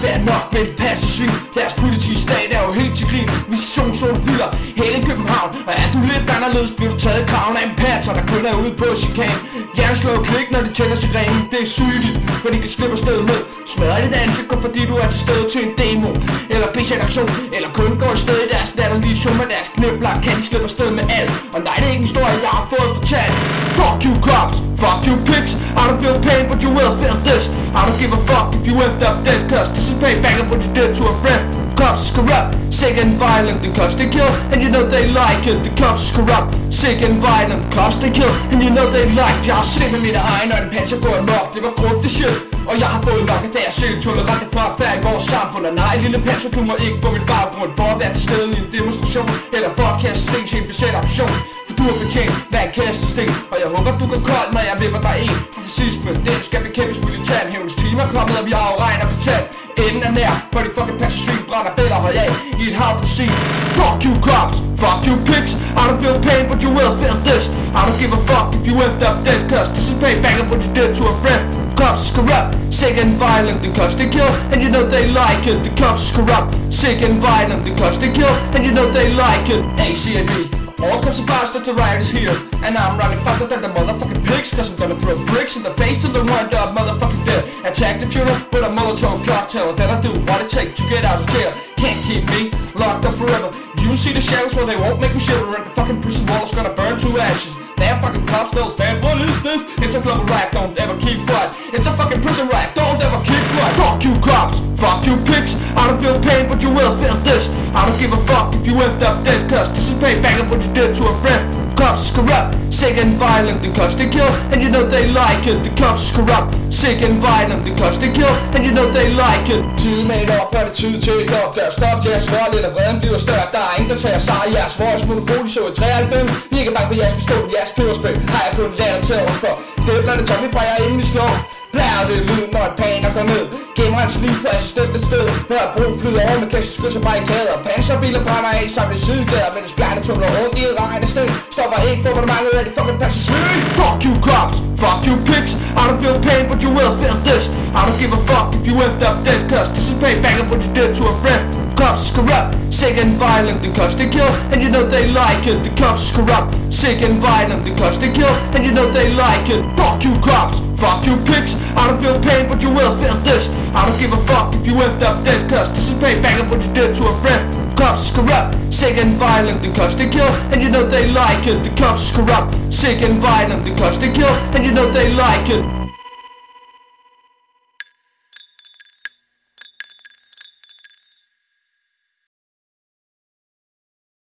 Martin. Nok med et passesvin Deres politistat er jo helt til grin. Visionszonen fylder hele København Og er du lidt anderledes, bliver du taget kraven af en patter Der kun er ude på chikan Hjerneslå klik, når de tænder sirenen. Det er sygeligt, for de kan slippe afsted med. Smadre dit ansigt, kun fordi du er til stede til en demo. Eller en Eller kun går afsted i deres latterlige show med deres knibler Kan de slippe afsted med alt. Og nej, det er ikke en historie, jeg har fået fortalt. Fuck you cops, fuck you pigs. I don't feel pain, but you will feel this. I don't give a fuck if you end up dead Cause this is payback for what you did to a friend Cops is corrupt, sick and violent The cops they kill, and you know they like it The cops is corrupt, sick and violent The cops they kill, and you know they like it Jeg har set med mine egne øjne, en panser på en mok Det var grumt det shit. Og jeg har fået nok af det, jeg selv tolerante hver i vores samfund Og nej, lille panser, du må ikke få mit baggrund For at være til stede i en demonstration Eller for at kaste sten til en besat option. For du har fortjent hver kaste sten. Og jeg håber, du går kold, når jeg vipper dig en For fascisme, den skal bekæmpes militært Hævnens timer er kommet, og vi har jo regn fortalt for de fucking passesvin brænder bæller høj af I et hav, du siger Fuck you cops, fuck you pigs. I don't feel pain, but you will feel this. I don't give a fuck if you end up dead Cause this is payback for you did to a friend. Cops is corrupt, sick and violent The cops they kill, and you know they like it The cops is corrupt, sick and violent The cops they kill, and you know they like it ACAB all comes faster to riot is here And I'm running faster than the motherfucking pigs Cause I'm gonna throw bricks in the face to the wind up motherfucking dead Attack the funeral with a Molotov cocktail Then I do. What it takes to get out of jail? Can't keep me locked up forever. You see the shadows well they won't make me shiver. And the fucking prison wall is gonna burn to ashes. Damn fucking cops still stand. What is this? It's a global rat, don't ever keep quiet. It's a fucking prison rat, don't ever keep quiet. Fuck you cops, fuck you pigs. I don't feel pain but you will feel this. I don't give a fuck if you end up dead Cause this is payback for what you did to a friend. Cops is corrupt, sick and violent The cops they kill, and you know they like it The cops is corrupt, sick and violent The cops they kill, and you know they like it. Tid med et op, er det tid til et opgør Stop til jeres vold, eller vreden bliver større? Der er ingen, der tager sig af jeres vores monopol. I så i 93, vi er ikke bange for jeres bestående Jeres peberspil har jeg kun lært til os for? Det er blandt Tommy fra jer inden vi slår Blærer det lyd, når et paner går ned Gemmer hans liv på assistentens sted. Hør brug flyder over med kæste skud til barrikader Panserbiler brænder af sammen i sidegader Men det spjerne tumler rundt i et regn af sted Stopper ikke på mange af de fucking passagerer. Fuck you cops, fuck you pigs. I don't feel pain but you will feel this. I don't give a fuck if you end up dead Cause this is payback for you did to a friend. Cops is corrupt, sick and violent The cops they kill, and you know they like it. The cops is corrupt, sick and violent The cops they kill, and you know they like it. Fuck you cops, fuck you pigs I don't feel pain but you will feel this. I don't give a fuck if you end up dead Cause this is payback for what you did to a friend. Cops is corrupt, sick and violent The cops they kill, and you know they like it The cops is corrupt, sick and violent The cops they kill, and you know they like it